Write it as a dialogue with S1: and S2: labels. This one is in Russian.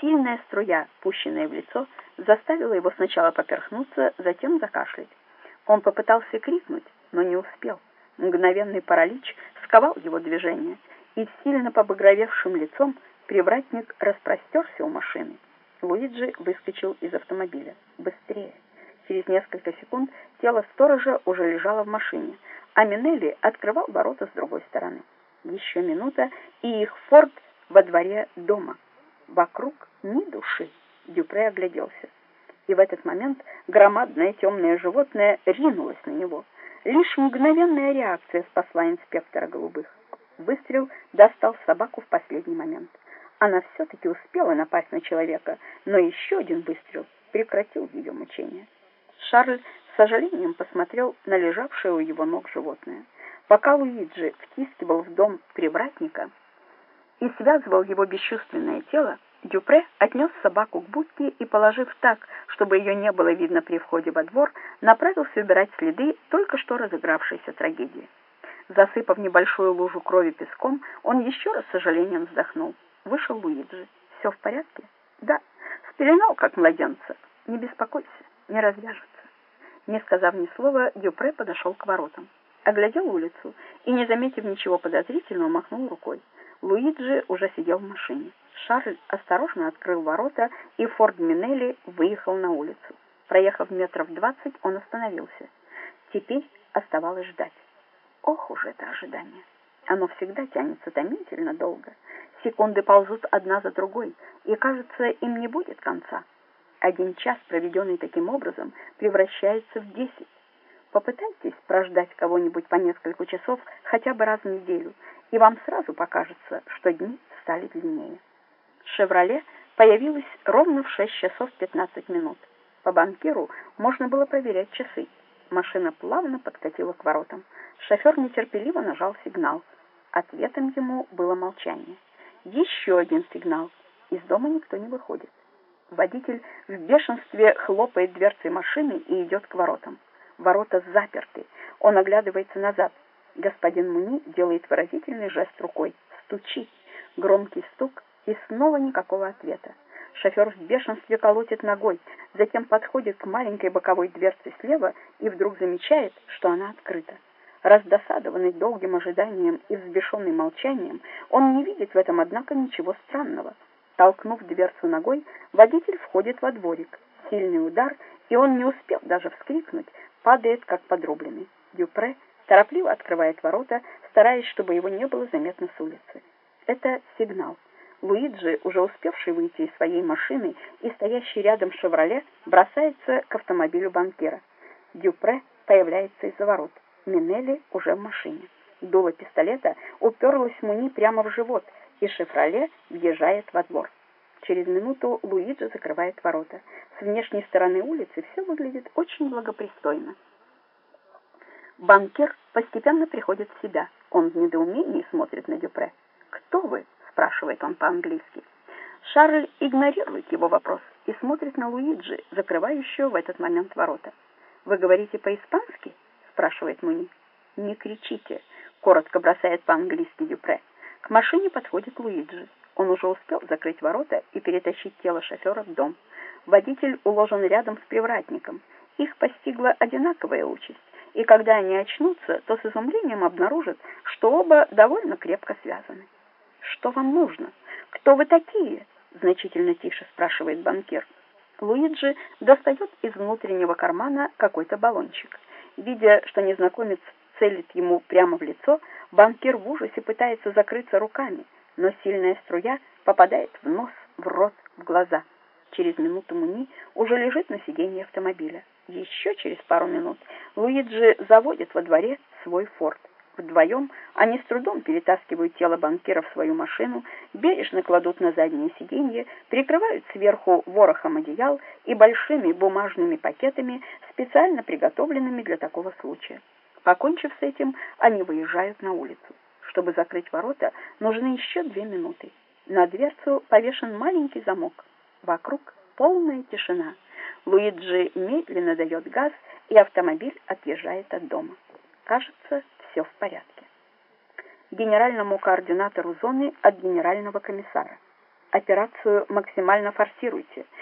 S1: Сильная струя, пущенная в лицо, заставила его сначала поперхнуться, затем закашлять. Он попытался крикнуть, но не успел. Мгновенный паралич сковал его движение, и сильно побагровевшим лицом привратник распростерся у машины. Луиджи выскочил из автомобиля. Быстрее! Через несколько секунд тело сторожа уже лежало в машине, а Минелли открывал ворота с другой стороны. Еще минута, и их форт во дворе дома. Вокруг ни души. Дюпре огляделся. И в этот момент громадное темное животное ринулось на него. Лишь мгновенная реакция спасла инспектора голубых. Выстрел достал собаку в последний момент. Она все-таки успела напасть на человека, но еще один выстрел прекратил ее мучения. Шарль с сожалением посмотрел на лежавшее у его ног животное. Пока Луиджи втискивал в дом привратника и связывал его бесчувственное тело, Дюпре отнес собаку к будке и, положив так, чтобы ее не было видно при входе во двор, направился убирать следы только что разыгравшейся трагедии. Засыпав небольшую лужу крови песком, он еще раз с сожалением вздохнул. Вышел Луиджи. «Все в порядке?» «Да, спеленал, как младенца. Не беспокойся, не развяжется». Не сказав ни слова, Дюпре подошел к воротам. Оглядел улицу и, не заметив ничего подозрительного, махнул рукой. Луиджи уже сидел в машине. Шарль осторожно открыл ворота, и Форд Минелли выехал на улицу. Проехав метров двадцать, он остановился. Теперь оставалось ждать. Ох уж это ожидание! Оно всегда тянется томительно долго. Секунды ползут одна за другой, и, кажется, им не будет конца. Один час, проведенный таким образом, превращается в десять. Попытайтесь прождать кого-нибудь по несколько часов хотя бы раз в неделю, и вам сразу покажется, что дни стали длиннее. «Шевроле» появилась ровно в 6 часов 15 минут. По банкиру можно было проверять часы. Машина плавно подкатила к воротам. Шофер нетерпеливо нажал сигнал. Ответом ему было молчание. Еще один сигнал. Из дома никто не выходит. Водитель в бешенстве хлопает дверцей машины и идет к воротам. Ворота заперты. Он оглядывается назад. Господин Муни делает выразительный жест рукой. «Стучи!» Громкий стук, и снова никакого ответа. Шофер в бешенстве колотит ногой, затем подходит к маленькой боковой дверце слева и вдруг замечает, что она открыта. Раздосадованный долгим ожиданием и взбешенный молчанием, он не видит в этом, однако, ничего странного. Толкнув дверцу ногой, водитель входит во дворик. Сильный удар, и он не успел даже вскрикнуть, падает как подрубленный. Дюпре торопливо открывает ворота, стараясь, чтобы его не было заметно с улицы. Это сигнал. Луиджи, уже успевший выйти из своей машины и стоящий рядом «Шевроле», бросается к автомобилю банкира. Дюпре появляется из-за ворот. Минелли уже в машине. Дуло пистолета уперлось Муни прямо в живот, и «Шевроле» въезжает во двор. Через минуту Луиджи закрывает ворота. С внешней стороны улицы все выглядит очень благопристойно. Банкир постепенно приходит в себя. Он в недоумении смотрит на Дюпре. «Кто вы?» спрашивает он по-английски. Шарль игнорирует его вопрос и смотрит на Луиджи, закрывающего в этот момент ворота. «Вы говорите по-испански?» — спрашивает Муни. «Не кричите», — коротко бросает по-английски Дюпре. К машине подходит Луиджи. Он уже успел закрыть ворота и перетащить тело шофера в дом. Водитель уложен рядом с привратником. Их постигла одинаковая участь, и когда они очнутся, то с изумлением обнаружат, что оба довольно крепко связаны. «Что вам нужно? Кто вы такие?» — значительно тише спрашивает банкир. Луиджи достает из внутреннего кармана какой-то баллончик. Видя, что незнакомец целит ему прямо в лицо, банкир в ужасе пытается закрыться руками, но сильная струя попадает в нос, в рот, в глаза. Через минуту Муни уже лежит на сиденье автомобиля. Еще через пару минут Луиджи заводит во дворе свой форт. Вдвоем они с трудом перетаскивают тело банкира в свою машину, бережно кладут на заднее сиденье, прикрывают сверху ворохом одеял и большими бумажными пакетами, специально приготовленными для такого случая. Покончив с этим, они выезжают на улицу. Чтобы закрыть ворота, нужны еще две минуты. На дверцу повешен маленький замок. Вокруг полная тишина. Луиджи медленно дает газ, и автомобиль отъезжает от дома. Кажется, все в порядке. Генеральному координатору зоны от генерального комиссара. Операцию максимально форсируйте.